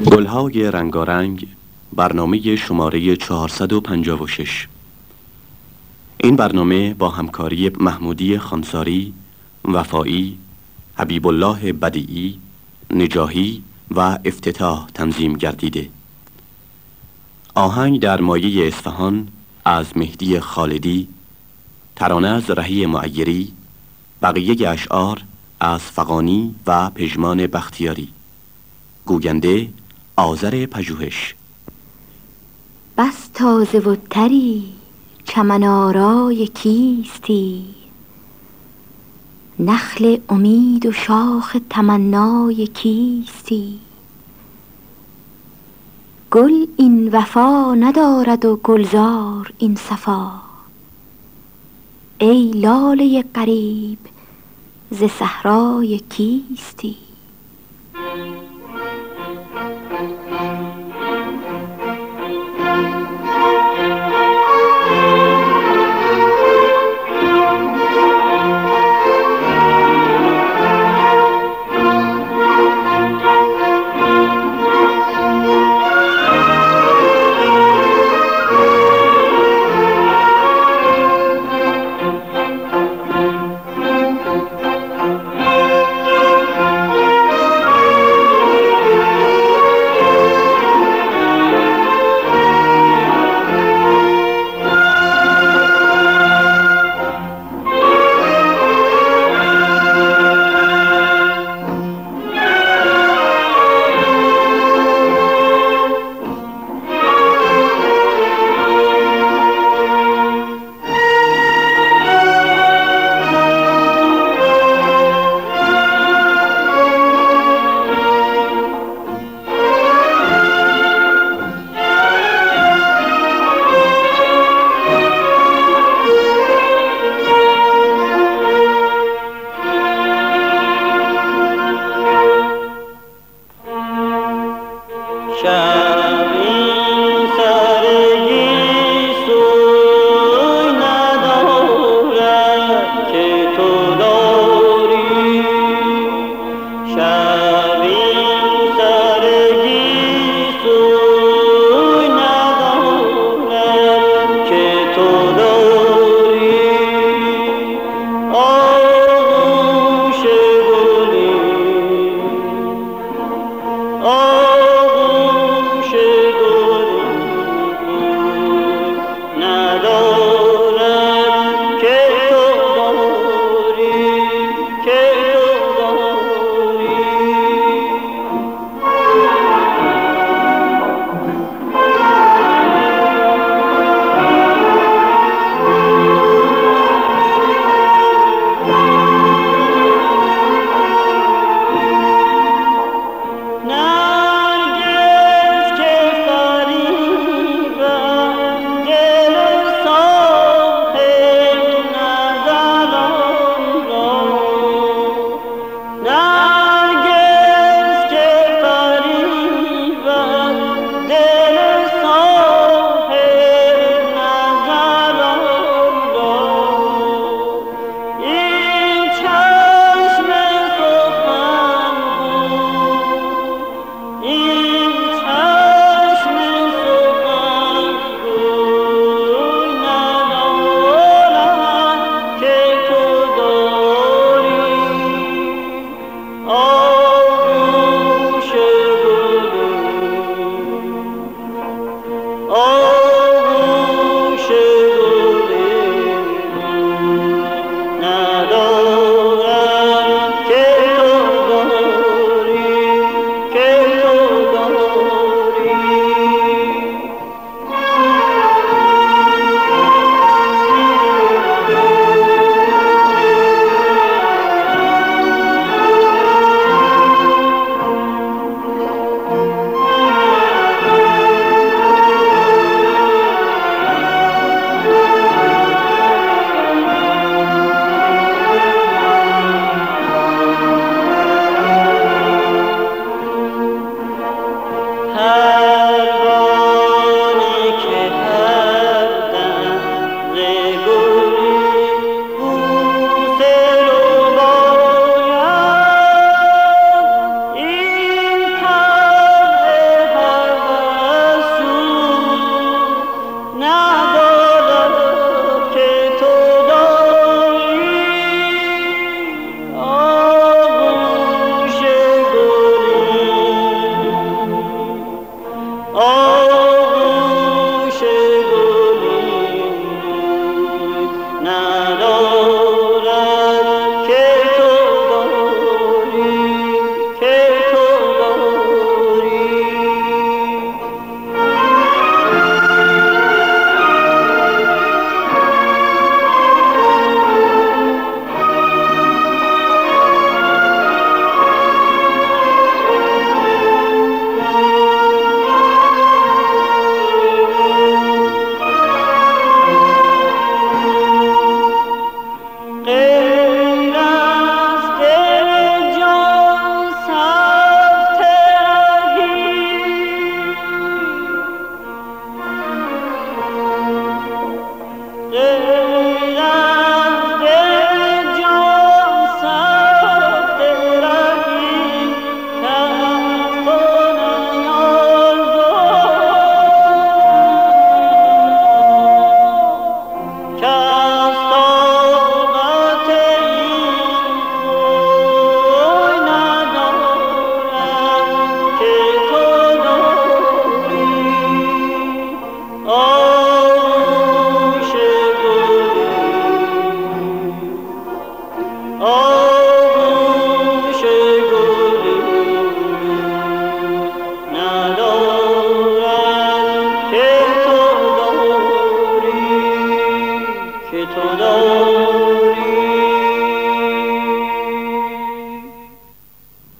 گلهای رنگارنگ برنامه شماره 456 این برنامه با همکاری محمودی خانساری، وفایی، حبیب الله بدیعی، نجاهی و افتتاح تنظیم گردیده. آهنگ در مایه اصفهان از مهدی خالدی ترانه از رهی معیری بقیه اشعار از فقانی و پژمان بختیاری. گوینده آذر پژوهش. بس تازه و تری چمن آرای کیستی؟ نخل امید و شاخ تمنای کیستی؟ گل این وفا ندارد و گلزار این صفا؟ ای لاله قریب ز صحرای کیستی؟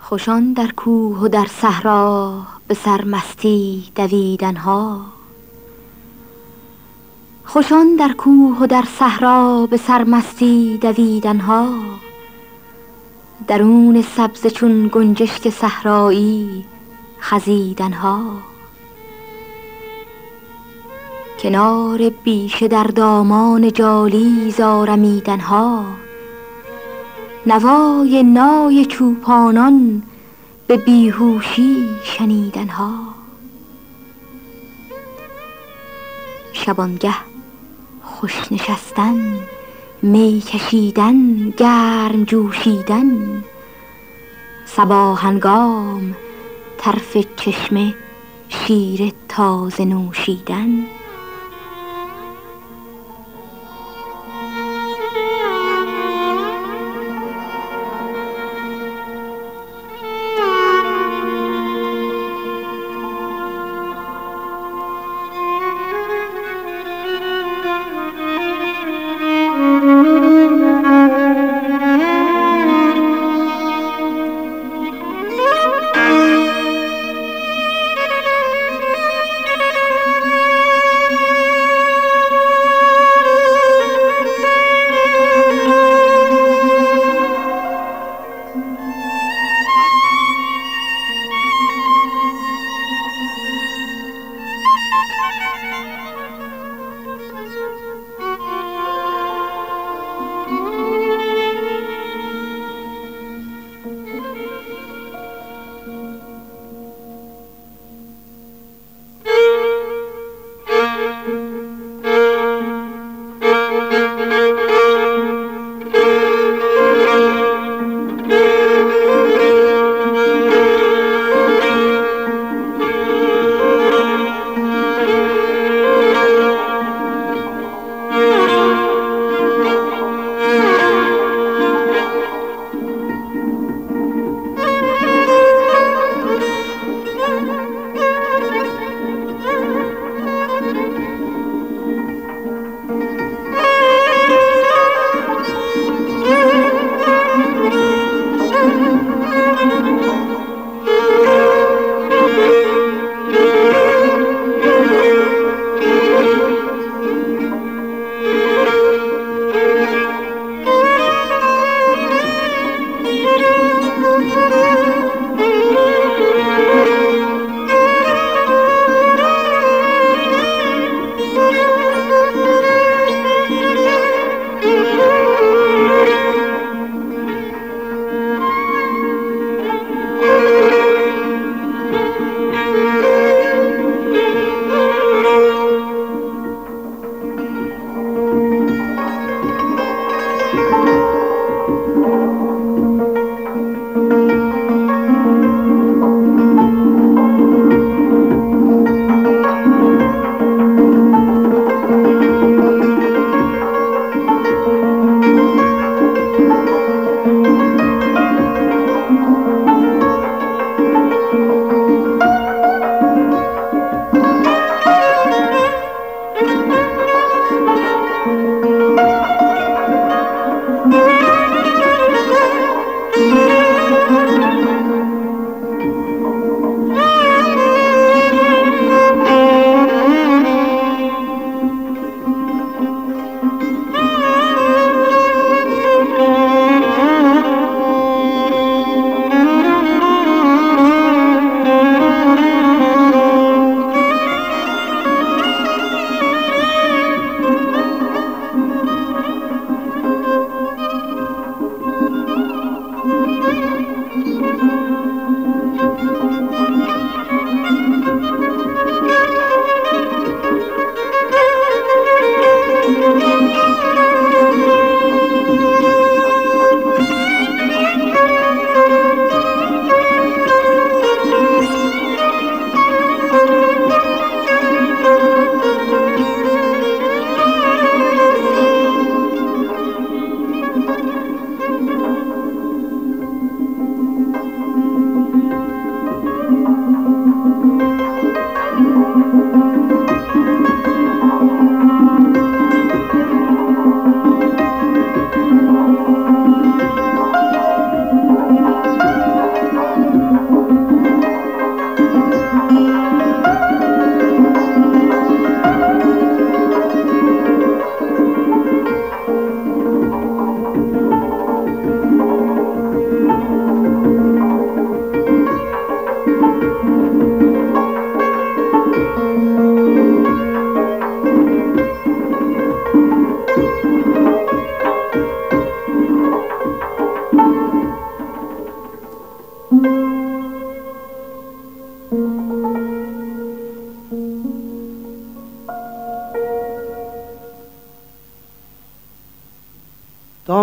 خوشان در کوه و در صحرا به سرمستی دویدنها. خوشان در کوه و در صحرا به سرمستی دویدنها. درون سبز چون گنجشک صحرایی خزیدنها. کنار بیشه در دامان جالی زارمیدنها نوای نای چوپانان به بیهوشی شنیدنها شبانگه خوش نشستن می کشیدن گرم جوشیدن. صبا هنگام طرف چشمه شیر تازه نوشیدن.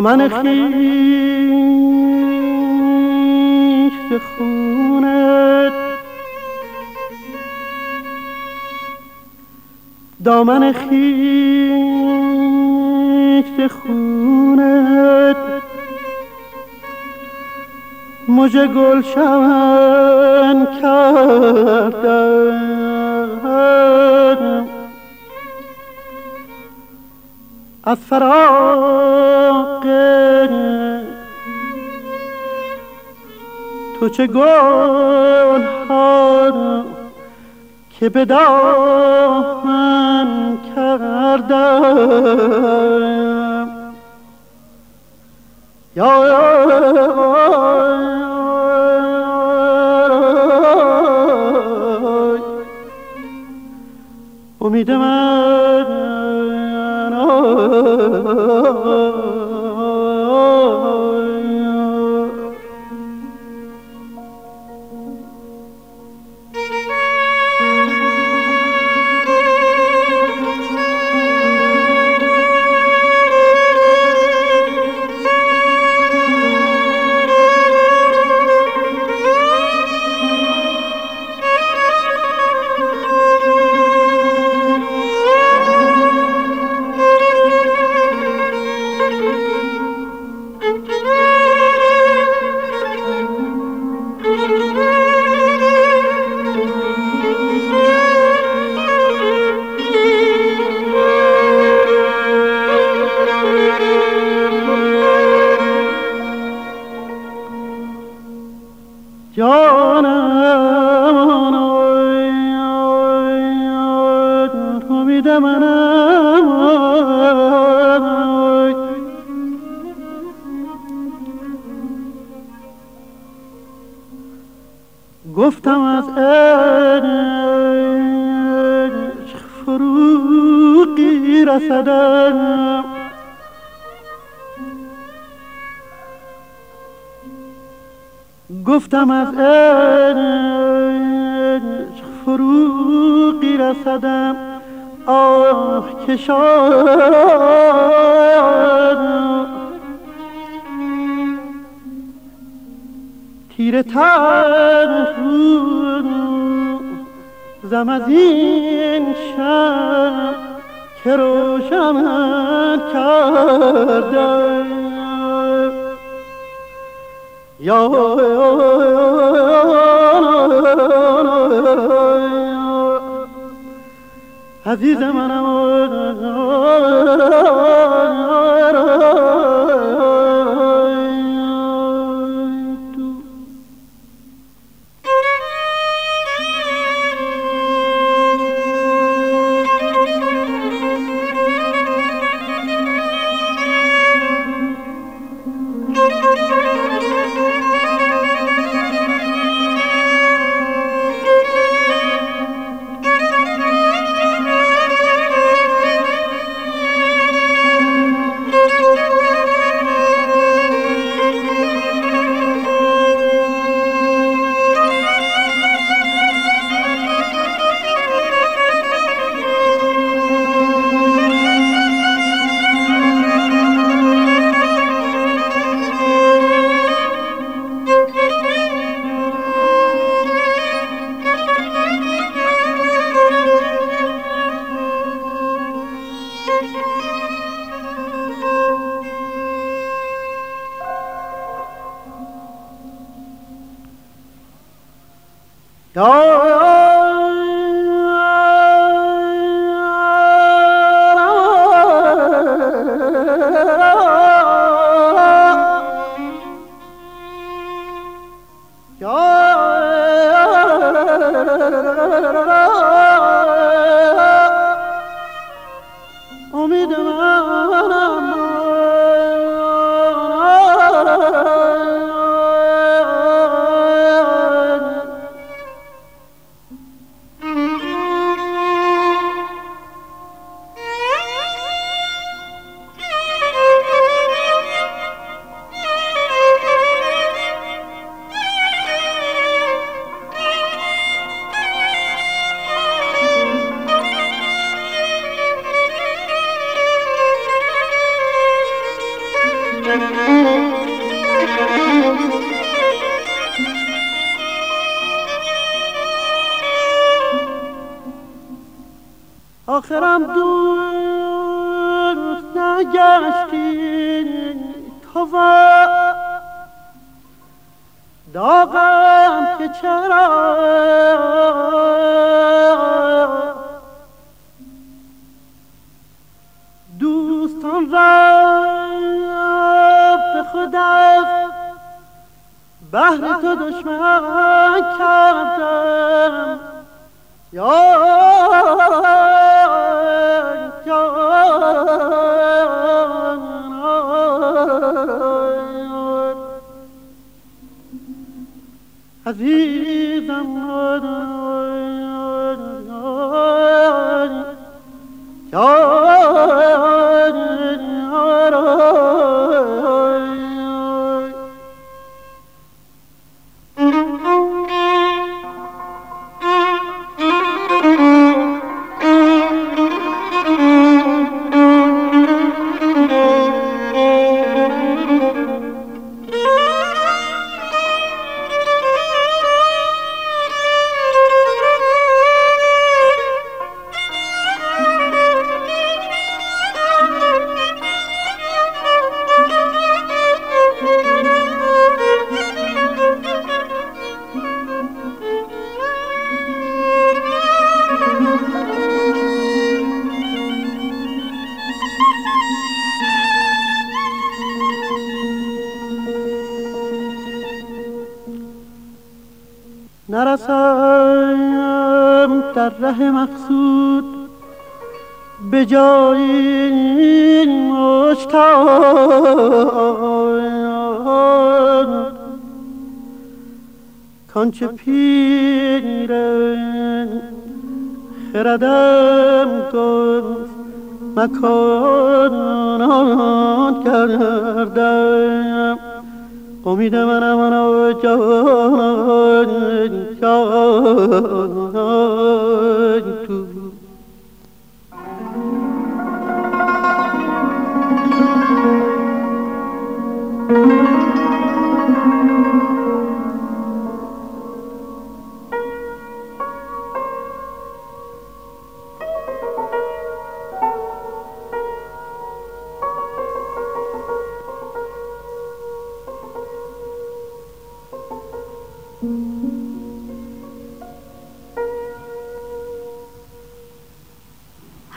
دامن خیش خونت. دامن خیش خونت. مجه گلشن کردم از فراق تو چه گل ها که به دامن کردم یا امید من گفتم از عشق فروغی رسدم گفتم از عشق فروغی رسدم آه که تیر تر زم از این شب که روشن کرده یا عزیز منم بهر تو دشمن کردم. یا عزیزم نرسم در ره مقصود به جایی مشتاق. کانچه پیر خردم گفت مکانان کردم. امید منم منو جان جان.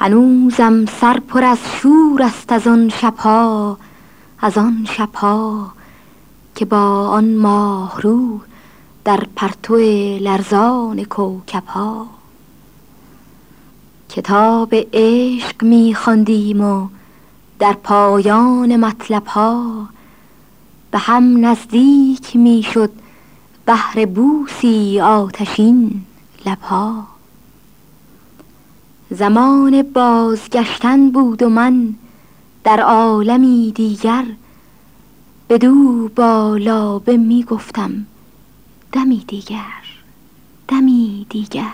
هنوزم سر پر از شور است از آن شبها از آن شبها که با آن ماه رو در پرتو لرزان کوکبها. کتاب عشق می خواندیم و در پایان مطلب ها به هم نزدیک می شد بهر بوسی آتشین لبها. زمان بازگشتن بود و من در عالمی دیگر بدو با لابه می گفتم دمی دیگر دمی دیگر.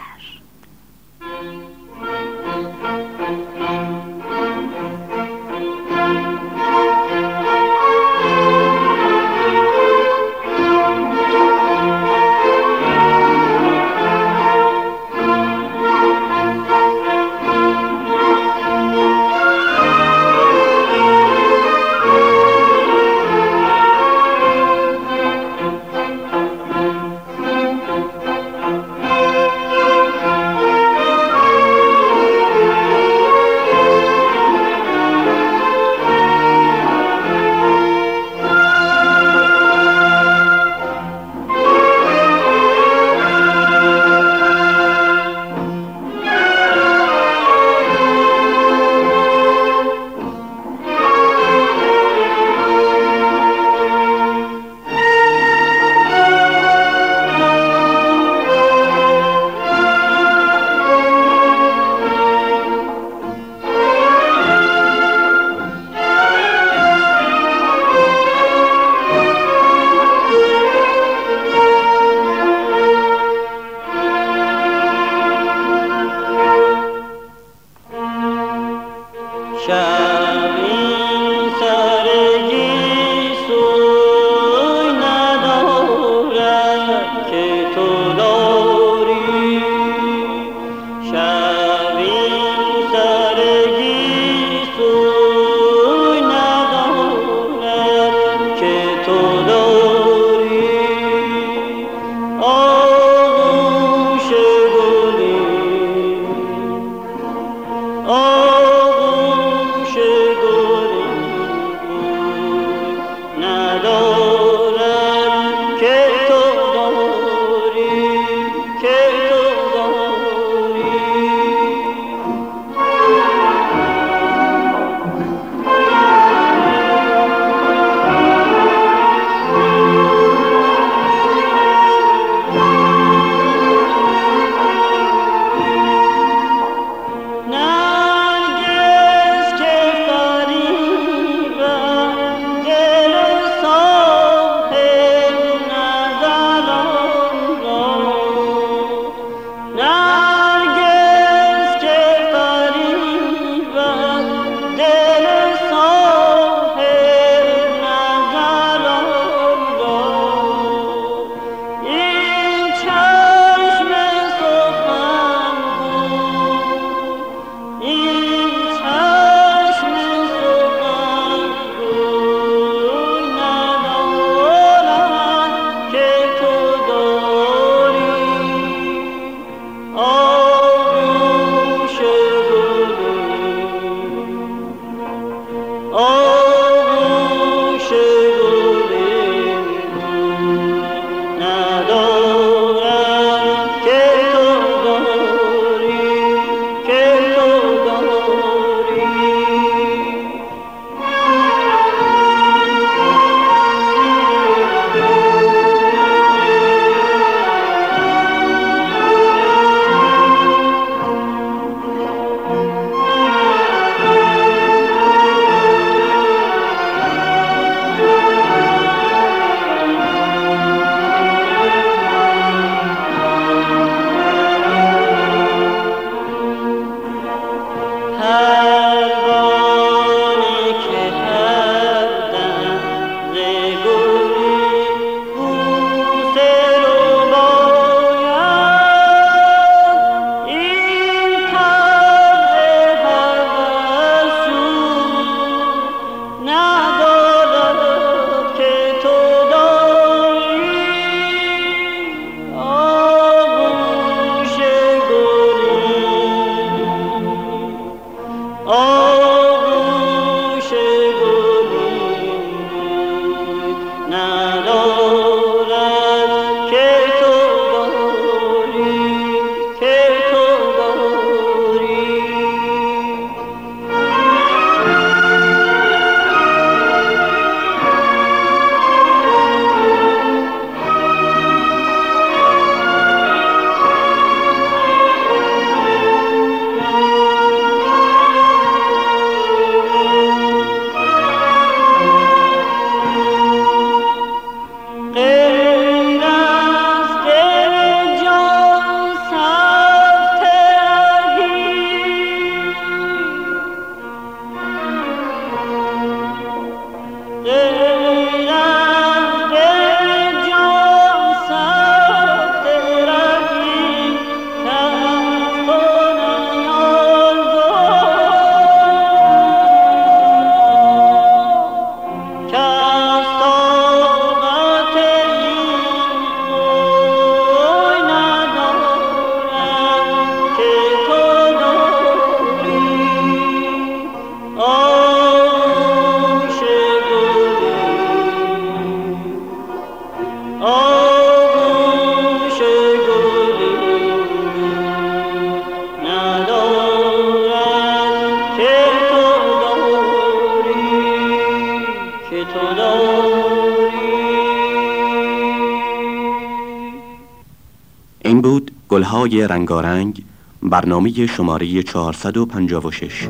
گلهای رنگارنگ برنامه شماره 456